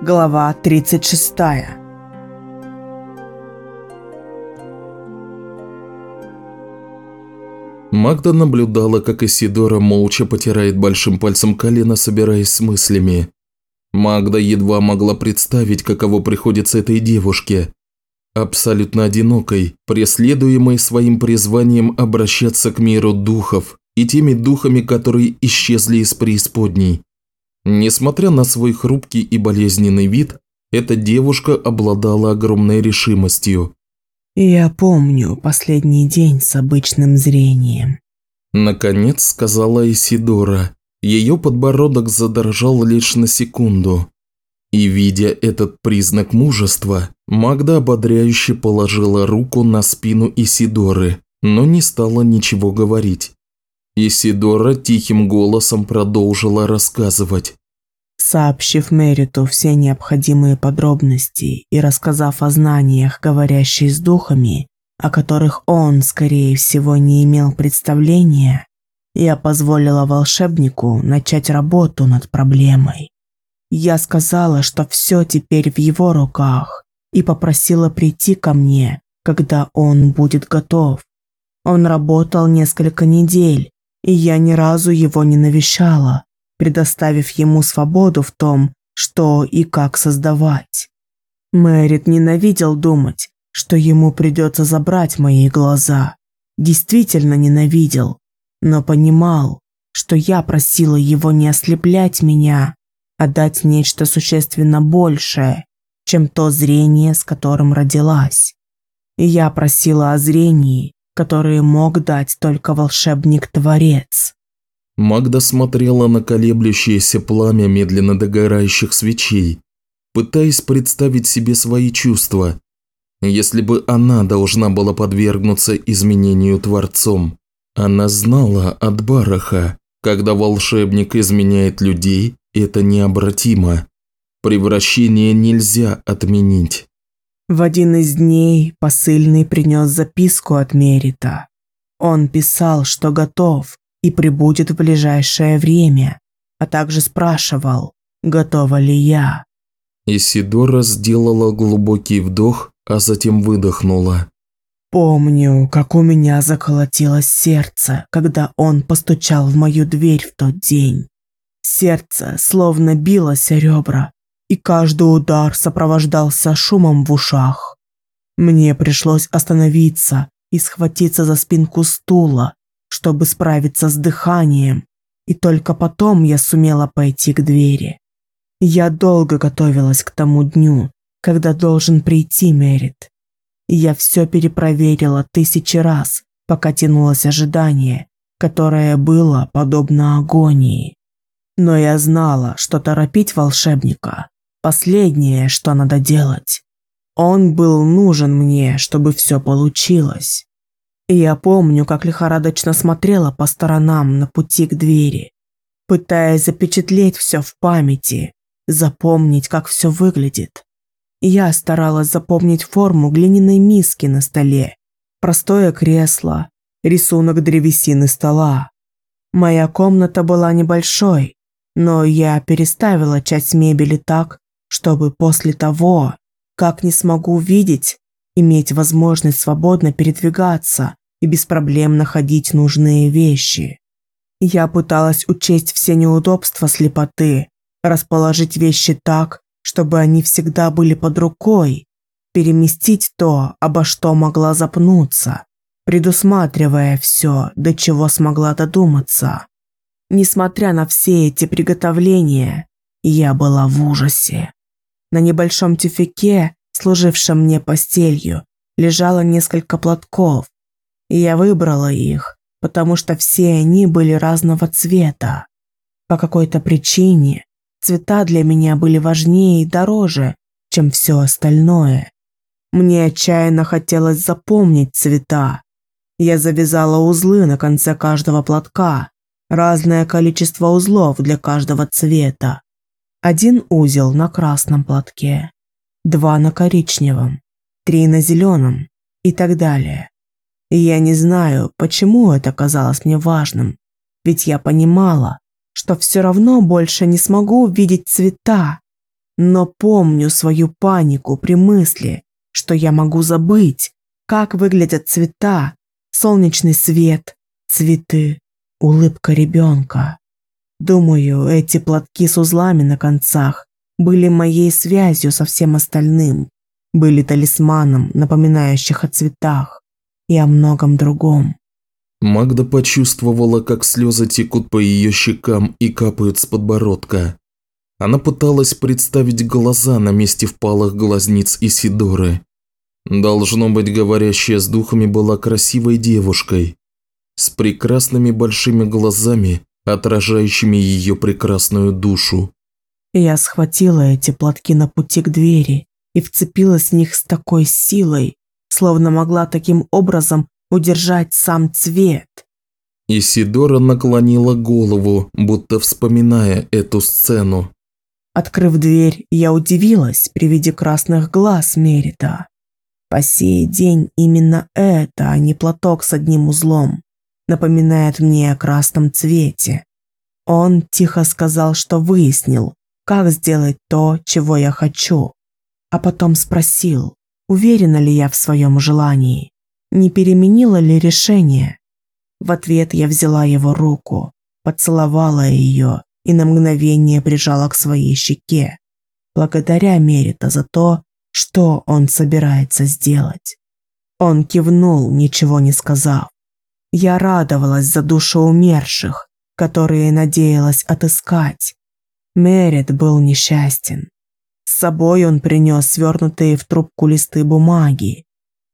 Глава 36 Магда наблюдала, как Исидора молча потирает большим пальцем колено, собираясь с мыслями. Магда едва могла представить, каково приходится этой девушке. Абсолютно одинокой, преследуемой своим призванием обращаться к миру духов и теми духами, которые исчезли из преисподней. Несмотря на свой хрупкий и болезненный вид, эта девушка обладала огромной решимостью. «Я помню последний день с обычным зрением», – наконец сказала Исидора. Ее подбородок задрожал лишь на секунду. И, видя этот признак мужества, Магда ободряюще положила руку на спину Исидоры, но не стала ничего говорить. Исидора тихим голосом продолжила рассказывать. Сообщив Мериту все необходимые подробности и рассказав о знаниях, говорящих с духами, о которых он, скорее всего, не имел представления, я позволила волшебнику начать работу над проблемой. Я сказала, что все теперь в его руках, и попросила прийти ко мне, когда он будет готов. Он работал несколько недель, и я ни разу его не навещала, предоставив ему свободу в том, что и как создавать. Мэрит ненавидел думать, что ему придется забрать мои глаза. Действительно ненавидел, но понимал, что я просила его не ослеплять меня, а дать нечто существенно большее, чем то зрение, с которым родилась. Я просила о зрении, которое мог дать только волшебник-творец. Магда смотрела на колеблющееся пламя медленно догорающих свечей, пытаясь представить себе свои чувства, если бы она должна была подвергнуться изменению Творцом. Она знала от Бараха, когда волшебник изменяет людей, это необратимо. Превращение нельзя отменить. В один из дней посыльный принес записку от Мерита. Он писал, что готов и прибудет в ближайшее время, а также спрашивал, готова ли я. Исидора сделала глубокий вдох, а затем выдохнула. Помню, как у меня заколотилось сердце, когда он постучал в мою дверь в тот день. Сердце словно билось о ребра, и каждый удар сопровождался шумом в ушах. Мне пришлось остановиться и схватиться за спинку стула, чтобы справиться с дыханием, и только потом я сумела пойти к двери. Я долго готовилась к тому дню, когда должен прийти Мерит. Я все перепроверила тысячи раз, пока тянулось ожидание, которое было подобно агонии. Но я знала, что торопить волшебника – последнее, что надо делать. Он был нужен мне, чтобы все получилось. И я помню, как лихорадочно смотрела по сторонам на пути к двери, пытаясь запечатлеть все в памяти, запомнить, как все выглядит. Я старалась запомнить форму глиняной миски на столе, простое кресло, рисунок древесины стола. Моя комната была небольшой, но я переставила часть мебели так, чтобы после того, как не смогу видеть, иметь возможность свободно передвигаться и без проблем находить нужные вещи. Я пыталась учесть все неудобства слепоты, расположить вещи так, чтобы они всегда были под рукой, переместить то, обо что могла запнуться, предусматривая все, до чего смогла додуматься. Несмотря на все эти приготовления, я была в ужасе. На небольшом тюфяке, служившем мне постелью, лежало несколько платков, и я выбрала их, потому что все они были разного цвета. По какой-то причине Цвета для меня были важнее и дороже, чем все остальное. Мне отчаянно хотелось запомнить цвета. Я завязала узлы на конце каждого платка, разное количество узлов для каждого цвета. Один узел на красном платке, два на коричневом, три на зеленом и так далее. И я не знаю, почему это казалось мне важным, ведь я понимала, что все равно больше не смогу увидеть цвета. но помню свою панику при мысли, что я могу забыть, как выглядят цвета, солнечный свет, цветы, улыбка ребенка. Думаю, эти платки с узлами на концах были моей связью со всем остальным, были талисманом, напоминающих о цветах и о многом другом. Магда почувствовала, как слезы текут по ее щекам и капают с подбородка. Она пыталась представить глаза на месте впалых глазниц Исидоры. Должно быть, говорящая с духами была красивой девушкой, с прекрасными большими глазами, отражающими ее прекрасную душу. Я схватила эти платки на пути к двери и вцепилась в них с такой силой, словно могла таким образом удержать сам цвет. Исидора наклонила голову, будто вспоминая эту сцену. Открыв дверь, я удивилась при виде красных глаз Мерита. По сей день именно это, а не платок с одним узлом, напоминает мне о красном цвете. Он тихо сказал, что выяснил, как сделать то, чего я хочу. А потом спросил, уверена ли я в своем желании, не переменила ли решение. В ответ я взяла его руку, поцеловала ее и на мгновение прижала к своей щеке, благодаря Мерита за то, что он собирается сделать. Он кивнул, ничего не сказав. Я радовалась за души умерших, которые надеялась отыскать. Мерит был несчастен. С собой он принес свернутые в трубку листы бумаги.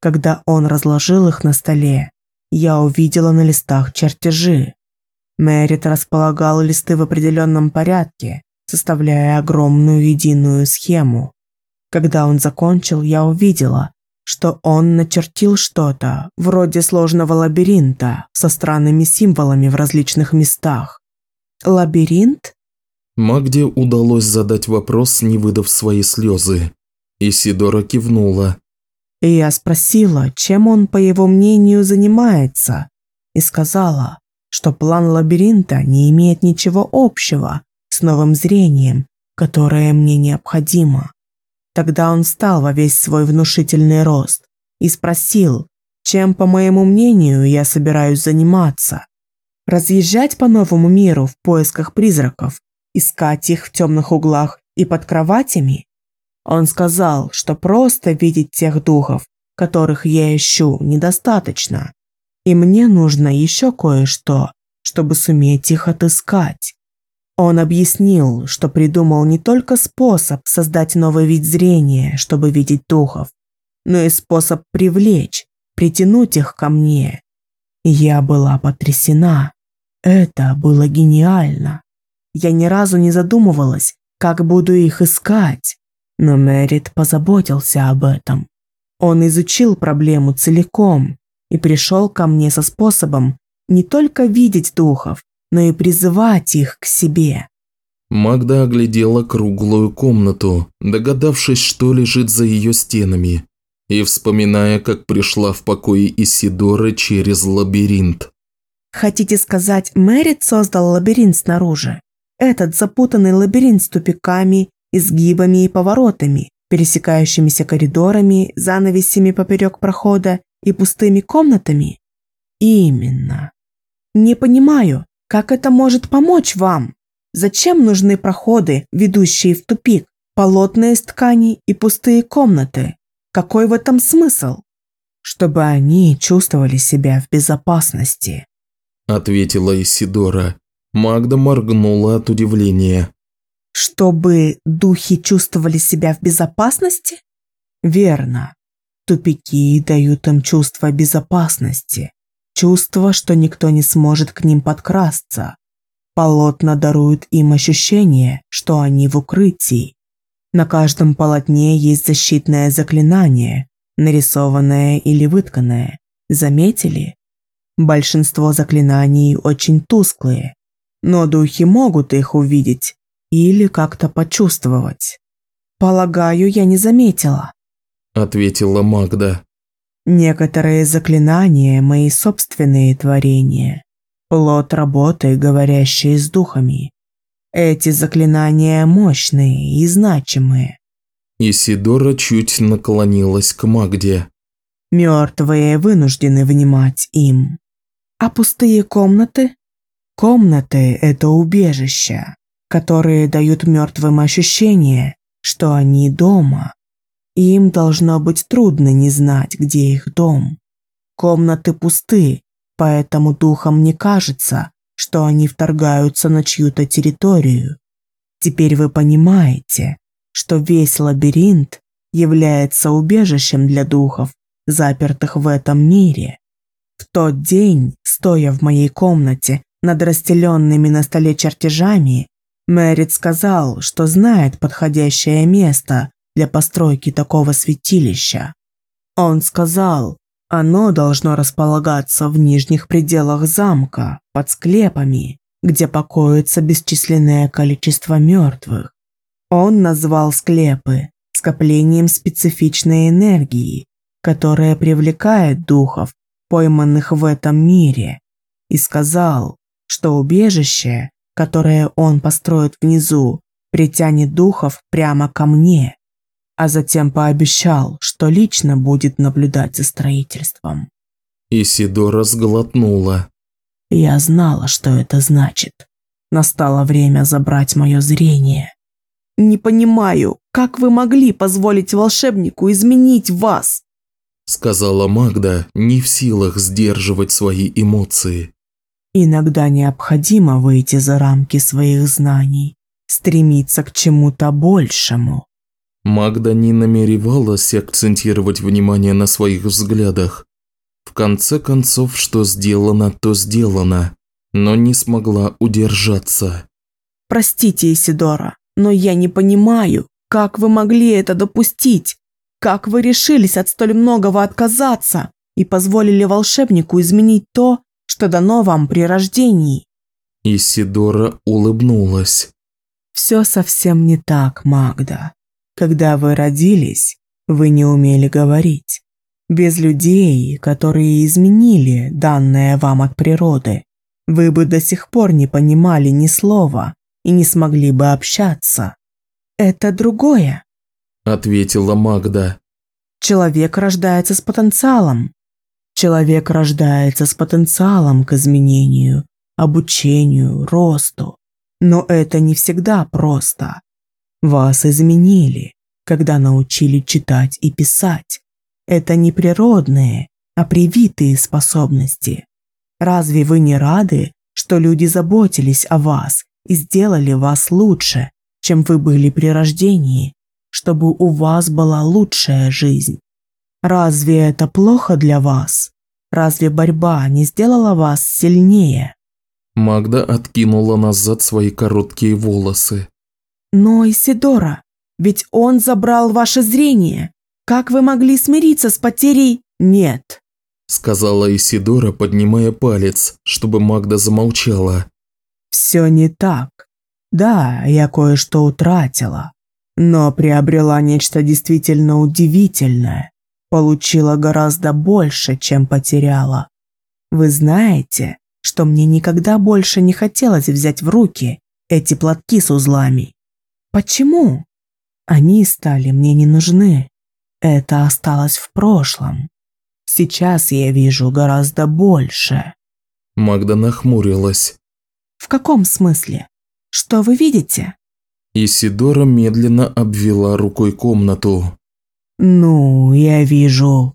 Когда он разложил их на столе, я увидела на листах чертежи. Мэрит располагал листы в определенном порядке, составляя огромную единую схему. Когда он закончил, я увидела, что он начертил что-то, вроде сложного лабиринта, со странными символами в различных местах. Лабиринт? Магде удалось задать вопрос, не выдав свои слезы. Исидора кивнула. Я спросила, чем он, по его мнению, занимается, и сказала, что план лабиринта не имеет ничего общего с новым зрением, которое мне необходимо. Тогда он встал во весь свой внушительный рост и спросил, чем, по моему мнению, я собираюсь заниматься. Разъезжать по новому миру в поисках призраков, искать их в темных углах и под кроватями? Он сказал, что просто видеть тех духов, которых я ищу, недостаточно. И мне нужно еще кое-что, чтобы суметь их отыскать. Он объяснил, что придумал не только способ создать новый вид зрения, чтобы видеть духов, но и способ привлечь, притянуть их ко мне. я была потрясена. Это было гениально. Я ни разу не задумывалась, как буду их искать, но Мэрит позаботился об этом. Он изучил проблему целиком и пришел ко мне со способом не только видеть духов, но и призывать их к себе. Магда оглядела круглую комнату, догадавшись, что лежит за ее стенами, и вспоминая, как пришла в покое Исидоры через лабиринт. «Хотите сказать, Мэрит создал лабиринт снаружи? Этот запутанный лабиринт с тупиками, изгибами и поворотами, пересекающимися коридорами, занавесями поперек прохода и пустыми комнатами? Именно. Не понимаю, как это может помочь вам? Зачем нужны проходы, ведущие в тупик, полотна из тканей и пустые комнаты? Какой в этом смысл? Чтобы они чувствовали себя в безопасности. Ответила Исидора. Магда моргнула от удивления. Чтобы духи чувствовали себя в безопасности? Верно. Тупики дают им чувство безопасности, чувство, что никто не сможет к ним подкрасться. Полотна даруют им ощущение, что они в укрытии. На каждом полотне есть защитное заклинание, нарисованное или вытканное. Заметили? Большинство заклинаний очень тусклые, но духи могут их увидеть или как-то почувствовать. Полагаю, я не заметила. – ответила Магда. «Некоторые заклинания – мои собственные творения, плод работы, говорящие с духами. Эти заклинания мощные и значимые. Исидора чуть наклонилась к Магде. Мертвые вынуждены внимать им. А пустые комнаты? Комнаты – это убежища, которые дают мертвым ощущение, что они дома. Им должно быть трудно не знать, где их дом. Комнаты пусты, поэтому духам не кажется, что они вторгаются на чью-то территорию. Теперь вы понимаете, что весь лабиринт является убежищем для духов, запертых в этом мире. В тот день, стоя в моей комнате над расстеленными на столе чертежами, Мэрит сказал, что знает подходящее место для постройки такого святилища. Он сказал, оно должно располагаться в нижних пределах замка, под склепами, где покоится бесчисленное количество мертвых. Он назвал склепы скоплением специфичной энергии, которая привлекает духов, пойманных в этом мире, и сказал, что убежище, которое он построит внизу, притянет духов прямо ко мне а затем пообещал, что лично будет наблюдать за строительством. Исидора сглотнула. Я знала, что это значит. Настало время забрать мое зрение. «Не понимаю, как вы могли позволить волшебнику изменить вас?» Сказала Магда, не в силах сдерживать свои эмоции. «Иногда необходимо выйти за рамки своих знаний, стремиться к чему-то большему. Магда не намеревалась акцентировать внимание на своих взглядах. В конце концов, что сделано, то сделано, но не смогла удержаться. «Простите, Исидора, но я не понимаю, как вы могли это допустить? Как вы решились от столь многого отказаться и позволили волшебнику изменить то, что дано вам при рождении?» Исидора улыбнулась. «Все совсем не так, Магда. Когда вы родились, вы не умели говорить. Без людей, которые изменили данное вам от природы, вы бы до сих пор не понимали ни слова и не смогли бы общаться. Это другое, ответила Магда. Человек рождается с потенциалом. Человек рождается с потенциалом к изменению, обучению, росту. Но это не всегда просто. Вас изменили, когда научили читать и писать. Это не природные, а привитые способности. Разве вы не рады, что люди заботились о вас и сделали вас лучше, чем вы были при рождении, чтобы у вас была лучшая жизнь? Разве это плохо для вас? Разве борьба не сделала вас сильнее? Магда откинула назад свои короткие волосы. «Но, Исидора, ведь он забрал ваше зрение. Как вы могли смириться с потерей «нет»?» Сказала Исидора, поднимая палец, чтобы Магда замолчала. «Все не так. Да, я кое-что утратила, но приобрела нечто действительно удивительное. Получила гораздо больше, чем потеряла. Вы знаете, что мне никогда больше не хотелось взять в руки эти платки с узлами. Почему? Они стали мне не нужны. Это осталось в прошлом. Сейчас я вижу гораздо больше. Магда нахмурилась. В каком смысле? Что вы видите? Исидора медленно обвела рукой комнату. Ну, я вижу...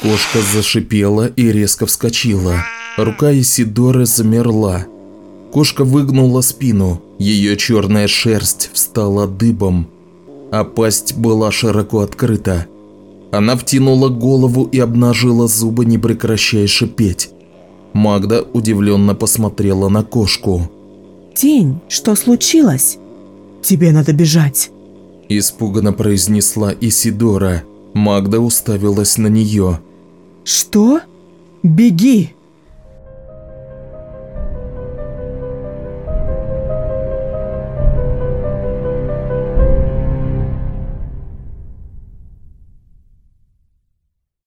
Кошка зашипела и резко вскочила. Рука Исидоры замерла. Кошка выгнула спину, ее черная шерсть встала дыбом, а пасть была широко открыта. Она втянула голову и обнажила зубы, не прекращая шипеть. Магда удивленно посмотрела на кошку. «Тень, что случилось? Тебе надо бежать!» Испуганно произнесла Исидора. Магда уставилась на нее. «Что? Беги!»